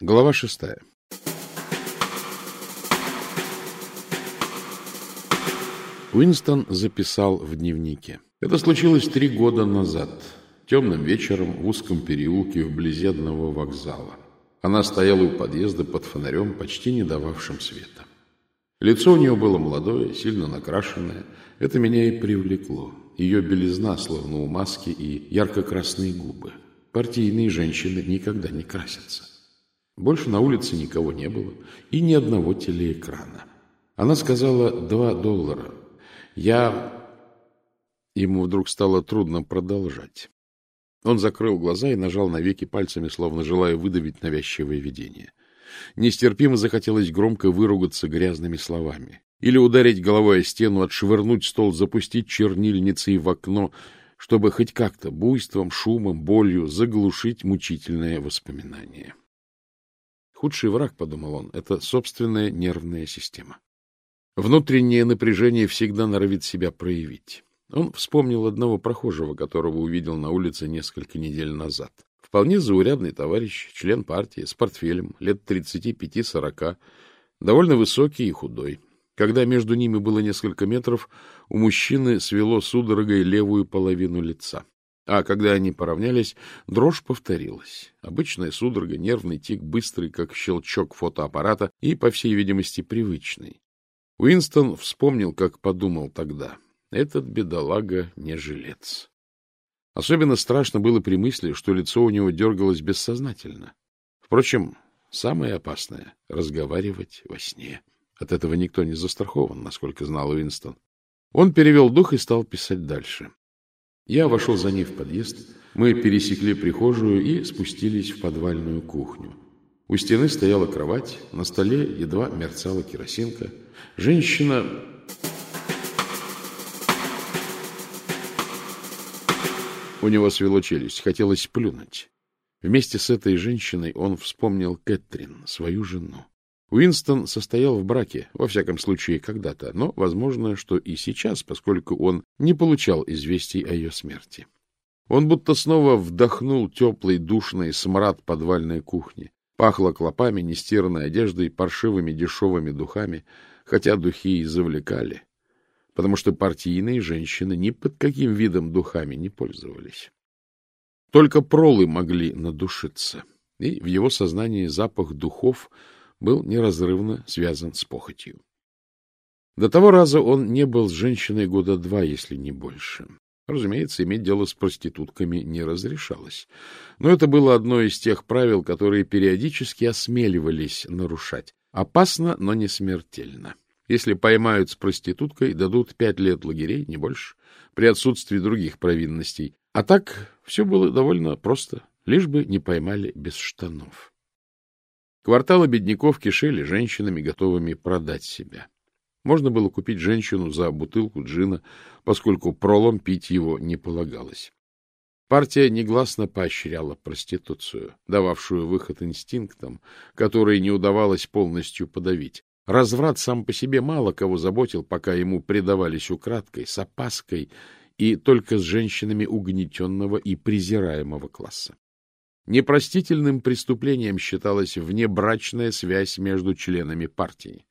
Глава шестая. Уинстон записал в дневнике. Это случилось три года назад, темным вечером в узком переулке вблизи одного вокзала. Она стояла у подъезда под фонарем, почти не дававшим света. Лицо у нее было молодое, сильно накрашенное. Это меня и привлекло. Ее белизна, словно у маски, и ярко-красные губы. Партийные женщины никогда не красятся. Больше на улице никого не было и ни одного телеэкрана. Она сказала «два доллара». Я... Ему вдруг стало трудно продолжать. Он закрыл глаза и нажал на веки пальцами, словно желая выдавить навязчивое видение. Нестерпимо захотелось громко выругаться грязными словами. Или ударить головой о стену, отшвырнуть стол, запустить чернильницей в окно, чтобы хоть как-то буйством, шумом, болью заглушить мучительное воспоминание. Худший враг, — подумал он, — это собственная нервная система. Внутреннее напряжение всегда норовит себя проявить. Он вспомнил одного прохожего, которого увидел на улице несколько недель назад. Вполне заурядный товарищ, член партии, с портфелем, лет 35-40, довольно высокий и худой. Когда между ними было несколько метров, у мужчины свело судорогой левую половину лица. А когда они поравнялись, дрожь повторилась. Обычная судорога, нервный тик, быстрый, как щелчок фотоаппарата и, по всей видимости, привычный. Уинстон вспомнил, как подумал тогда. Этот бедолага не жилец. Особенно страшно было при мысли, что лицо у него дергалось бессознательно. Впрочем, самое опасное — разговаривать во сне. От этого никто не застрахован, насколько знал Уинстон. Он перевел дух и стал писать дальше. Я вошел за ней в подъезд, мы пересекли прихожую и спустились в подвальную кухню. У стены стояла кровать, на столе едва мерцала керосинка. Женщина... У него свело челюсть, хотелось плюнуть. Вместе с этой женщиной он вспомнил Кэтрин, свою жену. Уинстон состоял в браке, во всяком случае, когда-то, но возможно, что и сейчас, поскольку он не получал известий о ее смерти. Он будто снова вдохнул теплый душный смрад подвальной кухни. Пахло клопами, нестиранной одеждой, паршивыми дешевыми духами, хотя духи и завлекали, потому что партийные женщины ни под каким видом духами не пользовались. Только пролы могли надушиться, и в его сознании запах духов — был неразрывно связан с похотью. До того раза он не был с женщиной года два, если не больше. Разумеется, иметь дело с проститутками не разрешалось. Но это было одно из тех правил, которые периодически осмеливались нарушать. Опасно, но не смертельно. Если поймают с проституткой, дадут пять лет лагерей, не больше, при отсутствии других провинностей. А так все было довольно просто, лишь бы не поймали без штанов. Кварталы бедняков кишели женщинами, готовыми продать себя. Можно было купить женщину за бутылку джина, поскольку пролом пить его не полагалось. Партия негласно поощряла проституцию, дававшую выход инстинктам, которые не удавалось полностью подавить. Разврат сам по себе мало кого заботил, пока ему предавались украдкой, с опаской и только с женщинами угнетенного и презираемого класса. Непростительным преступлением считалась внебрачная связь между членами партии.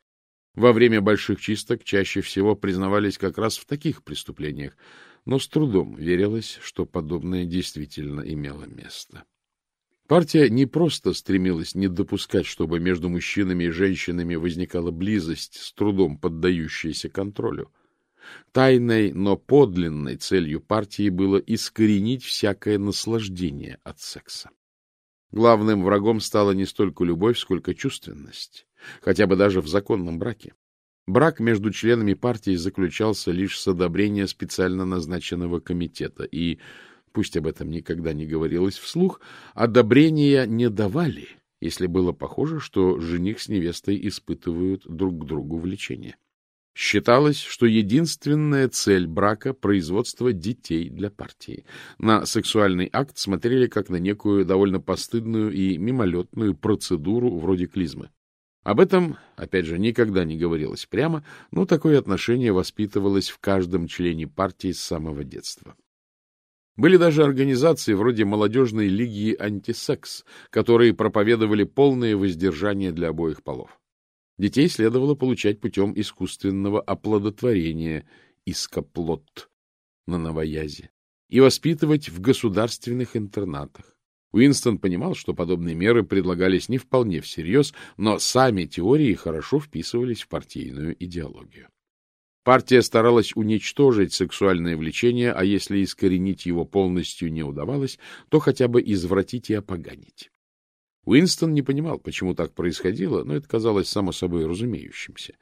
Во время больших чисток чаще всего признавались как раз в таких преступлениях, но с трудом верилось, что подобное действительно имело место. Партия не просто стремилась не допускать, чтобы между мужчинами и женщинами возникала близость, с трудом поддающаяся контролю. Тайной, но подлинной целью партии было искоренить всякое наслаждение от секса. Главным врагом стала не столько любовь, сколько чувственность, хотя бы даже в законном браке. Брак между членами партии заключался лишь с одобрения специально назначенного комитета, и, пусть об этом никогда не говорилось вслух, одобрения не давали, если было похоже, что жених с невестой испытывают друг к другу влечение. Считалось, что единственная цель брака — производство детей для партии. На сексуальный акт смотрели как на некую довольно постыдную и мимолетную процедуру вроде клизмы. Об этом, опять же, никогда не говорилось прямо, но такое отношение воспитывалось в каждом члене партии с самого детства. Были даже организации вроде молодежной лиги «Антисекс», которые проповедовали полное воздержание для обоих полов. Детей следовало получать путем искусственного оплодотворения, ископлод, на новоязе, и воспитывать в государственных интернатах. Уинстон понимал, что подобные меры предлагались не вполне всерьез, но сами теории хорошо вписывались в партийную идеологию. Партия старалась уничтожить сексуальное влечение, а если искоренить его полностью не удавалось, то хотя бы извратить и опоганить. Уинстон не понимал, почему так происходило, но это казалось само собой разумеющимся.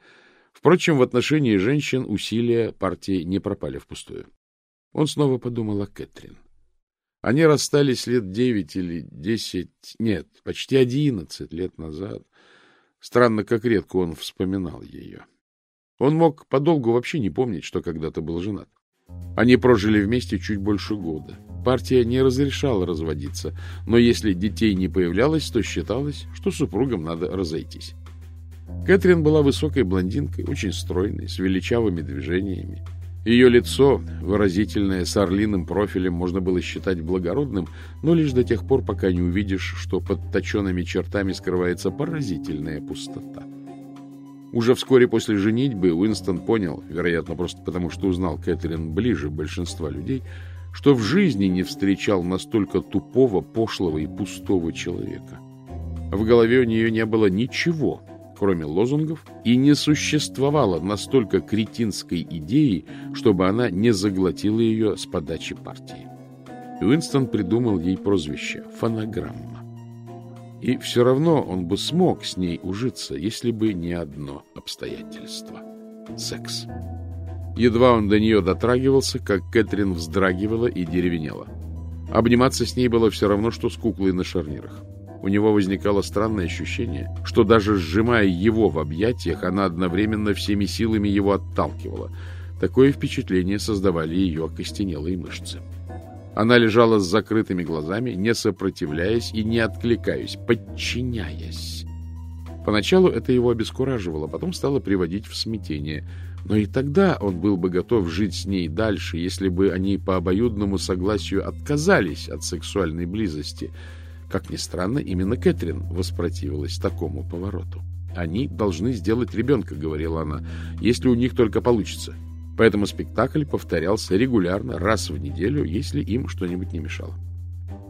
Впрочем, в отношении женщин усилия партии не пропали впустую. Он снова подумал о Кэтрин. Они расстались лет девять или десять, нет, почти одиннадцать лет назад. Странно, как редко он вспоминал ее. — он мог подолгу вообще не помнить, что когда-то был женат. Они прожили вместе чуть больше года. Партия не разрешала разводиться, но если детей не появлялось, то считалось, что супругам надо разойтись. Кэтрин была высокой блондинкой, очень стройной, с величавыми движениями. Ее лицо, выразительное, с орлиным профилем, можно было считать благородным, но лишь до тех пор, пока не увидишь, что под точенными чертами скрывается поразительная пустота. Уже вскоре после женитьбы Уинстон понял, вероятно, просто потому, что узнал Кэтрин ближе большинства людей, что в жизни не встречал настолько тупого, пошлого и пустого человека. В голове у нее не было ничего, кроме лозунгов, и не существовало настолько кретинской идеи, чтобы она не заглотила ее с подачи партии. Уинстон придумал ей прозвище «фонограмма». И все равно он бы смог с ней ужиться, если бы не одно обстоятельство — секс. Едва он до нее дотрагивался, как Кэтрин вздрагивала и деревенела. Обниматься с ней было все равно, что с куклой на шарнирах. У него возникало странное ощущение, что даже сжимая его в объятиях, она одновременно всеми силами его отталкивала. Такое впечатление создавали ее окостенелые мышцы. Она лежала с закрытыми глазами, не сопротивляясь и не откликаясь, подчиняясь. Поначалу это его обескураживало, потом стало приводить в смятение. Но и тогда он был бы готов жить с ней дальше, если бы они по обоюдному согласию отказались от сексуальной близости. Как ни странно, именно Кэтрин воспротивилась такому повороту. «Они должны сделать ребенка», — говорила она, — «если у них только получится. Поэтому спектакль повторялся регулярно, раз в неделю, если им что-нибудь не мешало.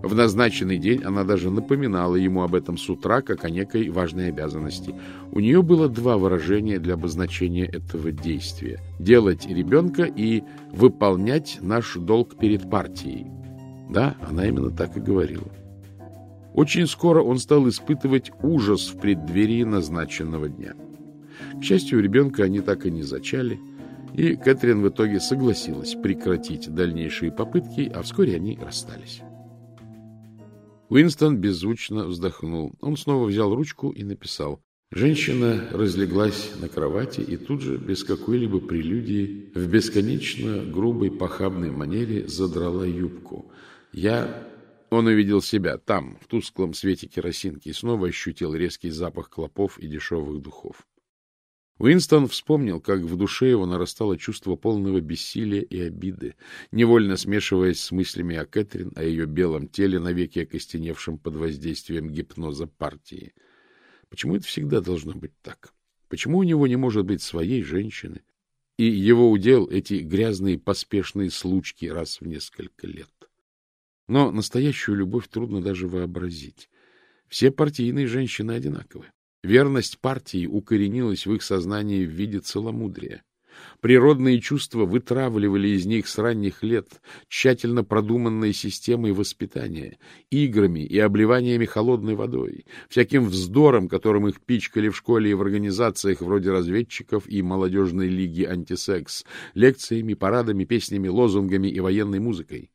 В назначенный день она даже напоминала ему об этом с утра, как о некой важной обязанности. У нее было два выражения для обозначения этого действия. «Делать ребенка» и «выполнять наш долг перед партией». Да, она именно так и говорила. Очень скоро он стал испытывать ужас в преддверии назначенного дня. К счастью, ребенка они так и не зачали – и Кэтрин в итоге согласилась прекратить дальнейшие попытки, а вскоре они расстались. Уинстон беззвучно вздохнул. Он снова взял ручку и написал. Женщина разлеглась на кровати и тут же, без какой-либо прелюдии, в бесконечно грубой похабной манере задрала юбку. Я... Он увидел себя там, в тусклом свете керосинки, и снова ощутил резкий запах клопов и дешевых духов. Уинстон вспомнил, как в душе его нарастало чувство полного бессилия и обиды, невольно смешиваясь с мыслями о Кэтрин, о ее белом теле, навеки окостеневшем под воздействием гипноза партии. Почему это всегда должно быть так? Почему у него не может быть своей женщины? И его удел эти грязные поспешные случки раз в несколько лет. Но настоящую любовь трудно даже вообразить. Все партийные женщины одинаковы. Верность партии укоренилась в их сознании в виде целомудрия. Природные чувства вытравливали из них с ранних лет тщательно продуманной системой воспитания, играми и обливаниями холодной водой, всяким вздором, которым их пичкали в школе и в организациях вроде разведчиков и молодежной лиги антисекс, лекциями, парадами, песнями, лозунгами и военной музыкой.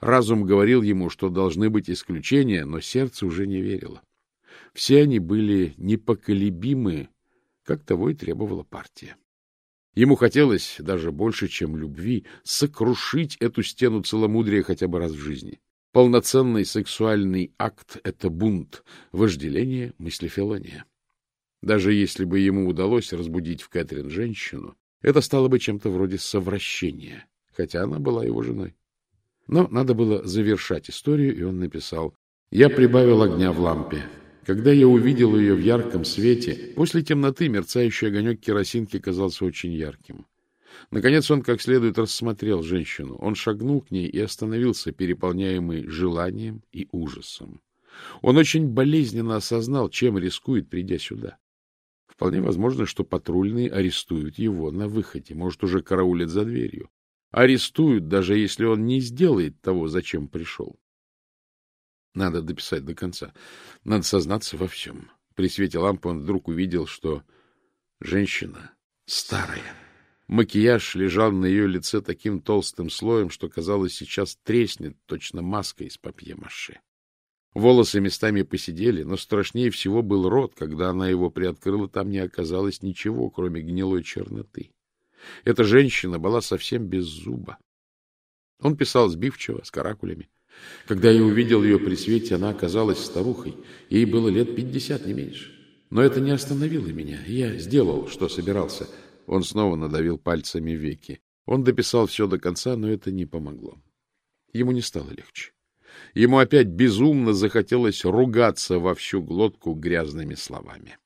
Разум говорил ему, что должны быть исключения, но сердце уже не верило. Все они были непоколебимы, как того и требовала партия. Ему хотелось, даже больше, чем любви, сокрушить эту стену целомудрия хотя бы раз в жизни. Полноценный сексуальный акт — это бунт, вожделение, мыслефелония. Даже если бы ему удалось разбудить в Кэтрин женщину, это стало бы чем-то вроде совращения, хотя она была его женой. Но надо было завершать историю, и он написал «Я прибавил огня в лампе. Когда я увидел ее в ярком свете, после темноты мерцающий огонек керосинки казался очень ярким. Наконец он как следует рассмотрел женщину. Он шагнул к ней и остановился, переполняемый желанием и ужасом. Он очень болезненно осознал, чем рискует, придя сюда. Вполне возможно, что патрульные арестуют его на выходе, может, уже караулят за дверью. Арестуют, даже если он не сделает того, зачем пришел. Надо дописать до конца. Надо сознаться во всем. При свете лампы он вдруг увидел, что женщина старая. Макияж лежал на ее лице таким толстым слоем, что, казалось, сейчас треснет точно маска из папье-маше. Волосы местами посидели, но страшнее всего был рот, когда она его приоткрыла, там не оказалось ничего, кроме гнилой черноты. Эта женщина была совсем без зуба. Он писал сбивчиво, с каракулями. Когда я увидел ее при свете, она оказалась старухой. Ей было лет пятьдесят, не меньше. Но это не остановило меня. Я сделал, что собирался. Он снова надавил пальцами веки. Он дописал все до конца, но это не помогло. Ему не стало легче. Ему опять безумно захотелось ругаться во всю глотку грязными словами.